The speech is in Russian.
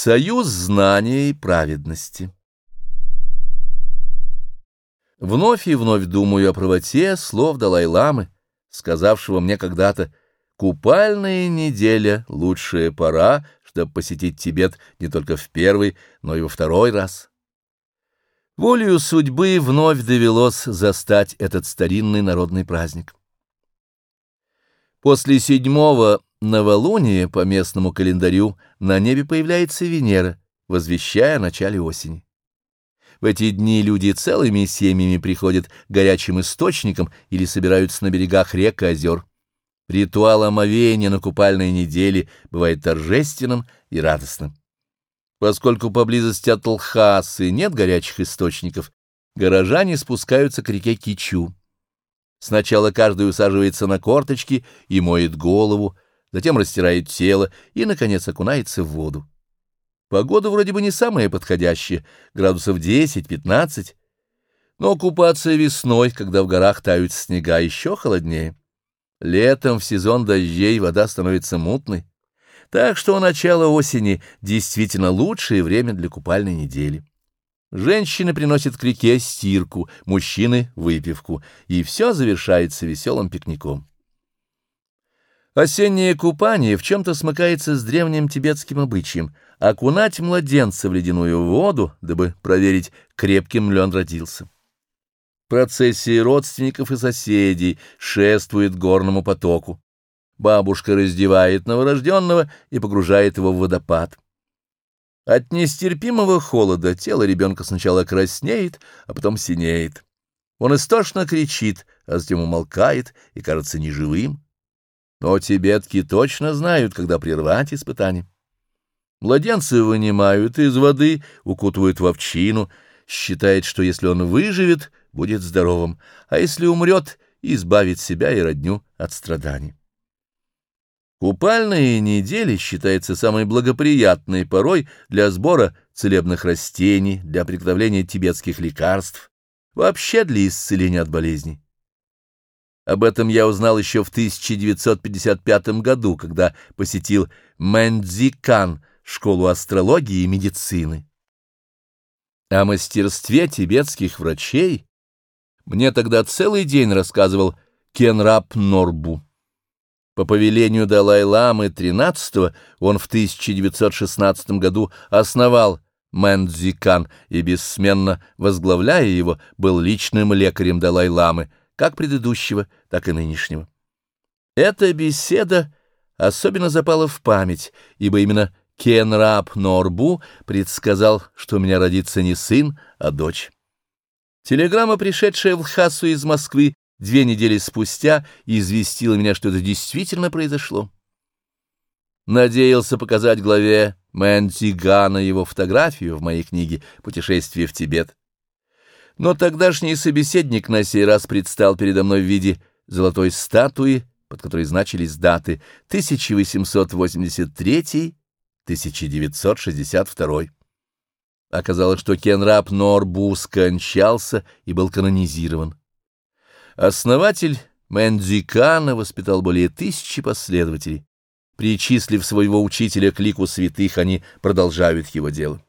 Союз знания и праведности Вновь и вновь думаю о правоте слов Далай-ламы, сказавшего мне когда-то «Купальная неделя — лучшая пора, чтобы посетить Тибет не только в первый, но и во второй раз». Волею судьбы вновь довелось застать этот старинный народный праздник. После седьмого новолуния по местному календарю на небе появляется Венера, возвещая о начале осени. В эти дни люди целыми семьями приходят к горячим источникам или собираются на берегах рек и озер. Ритуал омовения на купальной неделе бывает торжественным и радостным. Поскольку поблизости от Лхасы нет горячих источников, горожане спускаются к реке Кичу. Сначала каждый усаживается на корточки и моет голову, затем растирает тело и, наконец, окунается в воду. Погода вроде бы не самая подходящая, градусов 10-15, но купаться весной, когда в горах тают снега, еще холоднее. Летом в сезон дождей вода становится мутной, так что начало осени действительно лучшее время для купальной недели. Женщины приносят к реке стирку, мужчины — выпивку, и все завершается веселым пикником. Осеннее купание в чем-то смыкается с древним тибетским обычаем — окунать младенца в ледяную воду, дабы проверить, крепким ли он родился. Процессия родственников и соседей шествует горному потоку. Бабушка раздевает новорожденного и погружает его в водопад. От нестерпимого холода тело ребенка сначала краснеет, а потом синеет. Он истошно кричит, а затем умолкает и кажется неживым. Но тибетки точно знают, когда прервать испытание. Младенцы вынимают из воды, укутывают в овчину, считает, что если он выживет, будет здоровым, а если умрет, избавит себя и родню от страданий. Купальные недели считается самой благоприятной порой для сбора целебных растений, для приготовления тибетских лекарств, вообще для исцеления от болезней. Об этом я узнал еще в 1955 году, когда посетил Мэндзикан, школу астрологии и медицины. О мастерстве тибетских врачей мне тогда целый день рассказывал Кенрап Норбу. По повелению Далай-ламы XIII он в 1916 году основал Мэндзикан и, бессменно возглавляя его, был личным лекарем Далай-ламы, как предыдущего, так и нынешнего. Эта беседа особенно запала в память, ибо именно Кенраб Норбу предсказал, что у меня родится не сын, а дочь. Телеграмма, пришедшая в Лхасу из Москвы, две недели спустя известила меня, что это действительно произошло. Надеялся показать главе Мэнтигана его фотографию в моей книге «Путешествие в Тибет». Но тогдашний собеседник на сей раз предстал передо мной в виде золотой статуи, под которой значились даты 1883-1962. Оказалось, что Кенраб Норбу скончался и был канонизирован. Основатель Мэндзикана воспитал более тысячи последователей. Причислив своего учителя к лику святых, они продолжают его дело.